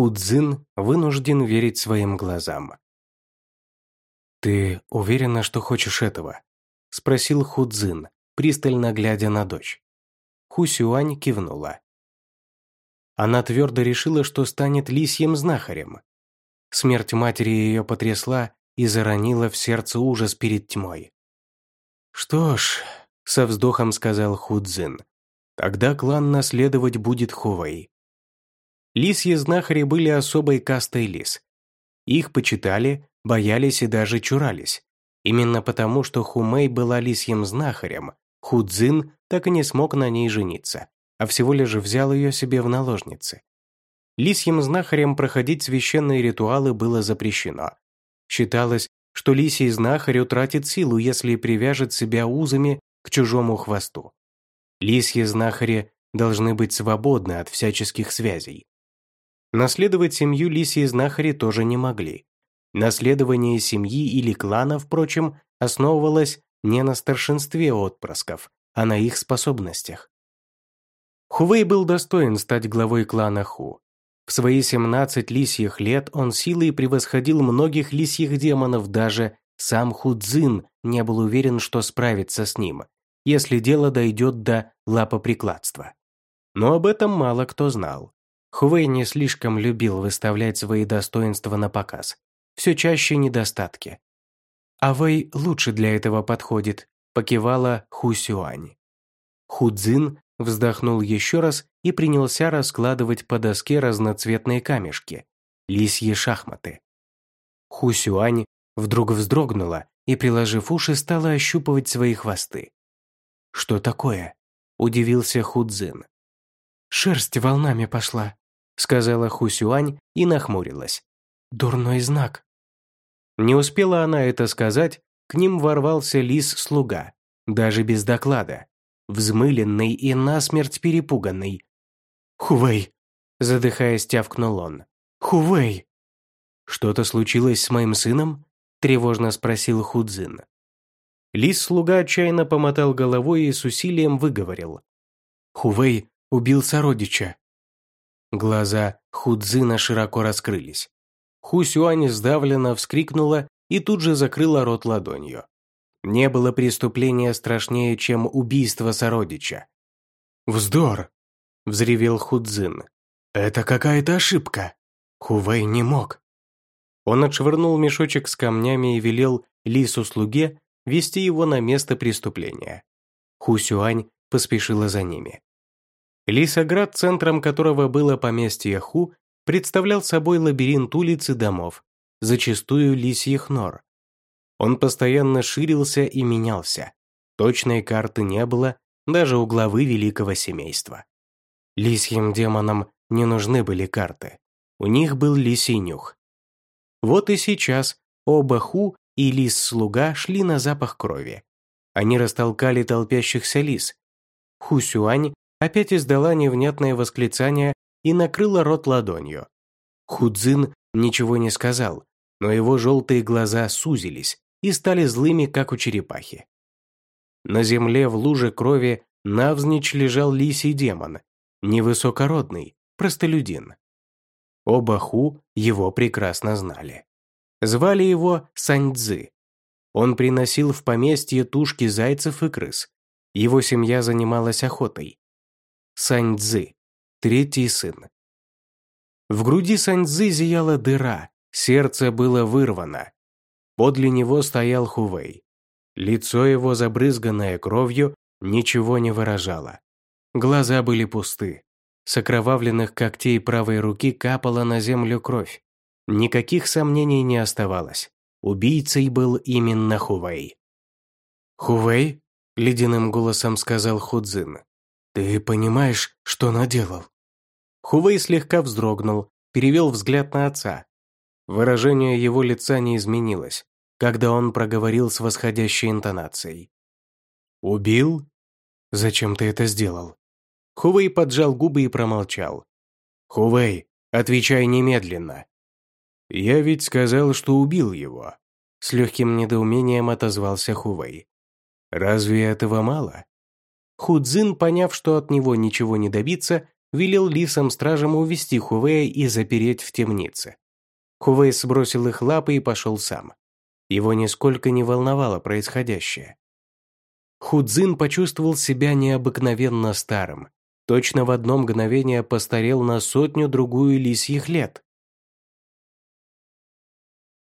Худзин вынужден верить своим глазам. «Ты уверена, что хочешь этого?» – спросил Худзин, пристально глядя на дочь. Хусюань кивнула. Она твердо решила, что станет лисьим знахарем. Смерть матери ее потрясла и заронила в сердце ужас перед тьмой. «Что ж», – со вздохом сказал Худзин, – «тогда клан наследовать будет Хувей». Лисьи знахари были особой кастой лис. Их почитали, боялись и даже чурались. Именно потому, что Хумей была лисьим знахарем, Худзин так и не смог на ней жениться, а всего лишь взял ее себе в наложницы. Лисьим знахарям проходить священные ритуалы было запрещено. Считалось, что лисий знахарь утратит силу, если привяжет себя узами к чужому хвосту. Лисьи знахари должны быть свободны от всяческих связей. Наследовать семью лисьи знахари тоже не могли. Наследование семьи или клана, впрочем, основывалось не на старшинстве отпрысков, а на их способностях. Хувей был достоин стать главой клана Ху. В свои 17 лисьих лет он силой превосходил многих лисьих демонов, даже сам Худзин не был уверен, что справится с ним, если дело дойдет до лапоприкладства. Но об этом мало кто знал. Хувей не слишком любил выставлять свои достоинства на показ, все чаще недостатки. А Вэй лучше для этого подходит, покивала Хусюань. Худзин вздохнул еще раз и принялся раскладывать по доске разноцветные камешки, лисьи шахматы. Хусюань вдруг вздрогнула и, приложив уши, стала ощупывать свои хвосты. «Что такое?» – удивился Худзин. «Шерсть волнами пошла», – сказала Хусюань и нахмурилась. «Дурной знак». Не успела она это сказать, к ним ворвался лис-слуга, даже без доклада, взмыленный и насмерть перепуганный. «Хувей!» – задыхаясь, тявкнул он. «Хувей!» «Что-то случилось с моим сыном?» – тревожно спросил Худзин. Лис-слуга отчаянно помотал головой и с усилием выговорил. «Хувей убил сородича». Глаза Худзина широко раскрылись. Хусюань сдавленно вскрикнула и тут же закрыла рот ладонью. Не было преступления страшнее, чем убийство сородича. «Вздор!» – взревел Худзин. «Это какая-то ошибка. Хувей не мог». Он отшвырнул мешочек с камнями и велел Лису-слуге вести его на место преступления. Хусюань поспешила за ними. Лисоград, центром которого было поместье Ху, представлял собой лабиринт улиц и домов, зачастую лисьих нор. Он постоянно ширился и менялся. Точной карты не было даже у главы великого семейства. Лисьим демонам не нужны были карты. У них был лисий нюх. Вот и сейчас оба Ху и лис-слуга шли на запах крови. Они растолкали толпящихся лис. Хусюань опять издала невнятное восклицание и накрыла рот ладонью. Худзин ничего не сказал, но его желтые глаза сузились и стали злыми, как у черепахи. На земле в луже крови навзничь лежал лисий демон, невысокородный, простолюдин. Оба Ху его прекрасно знали. Звали его Саньцзы. Он приносил в поместье тушки зайцев и крыс. Его семья занималась охотой. Саньцзы, третий сын. В груди Саньцзы зияла дыра, сердце было вырвано. Подле него стоял Хувей. Лицо его, забрызганное кровью, ничего не выражало. Глаза были пусты. С окровавленных когтей правой руки капала на землю кровь. Никаких сомнений не оставалось. Убийцей был именно Хувей. «Хувей?» – ледяным голосом сказал Худзин. «Ты понимаешь, что наделал?» Хувей слегка вздрогнул, перевел взгляд на отца. Выражение его лица не изменилось, когда он проговорил с восходящей интонацией. «Убил? Зачем ты это сделал?» Хувей поджал губы и промолчал. «Хувей, отвечай немедленно!» «Я ведь сказал, что убил его», — с легким недоумением отозвался Хувей. «Разве этого мало?» Худзин, поняв, что от него ничего не добиться, велел лисам-стражам увести Хувея и запереть в темнице. Хувей сбросил их лапы и пошел сам. Его нисколько не волновало происходящее. Худзин почувствовал себя необыкновенно старым. Точно в одно мгновение постарел на сотню-другую лисьих лет.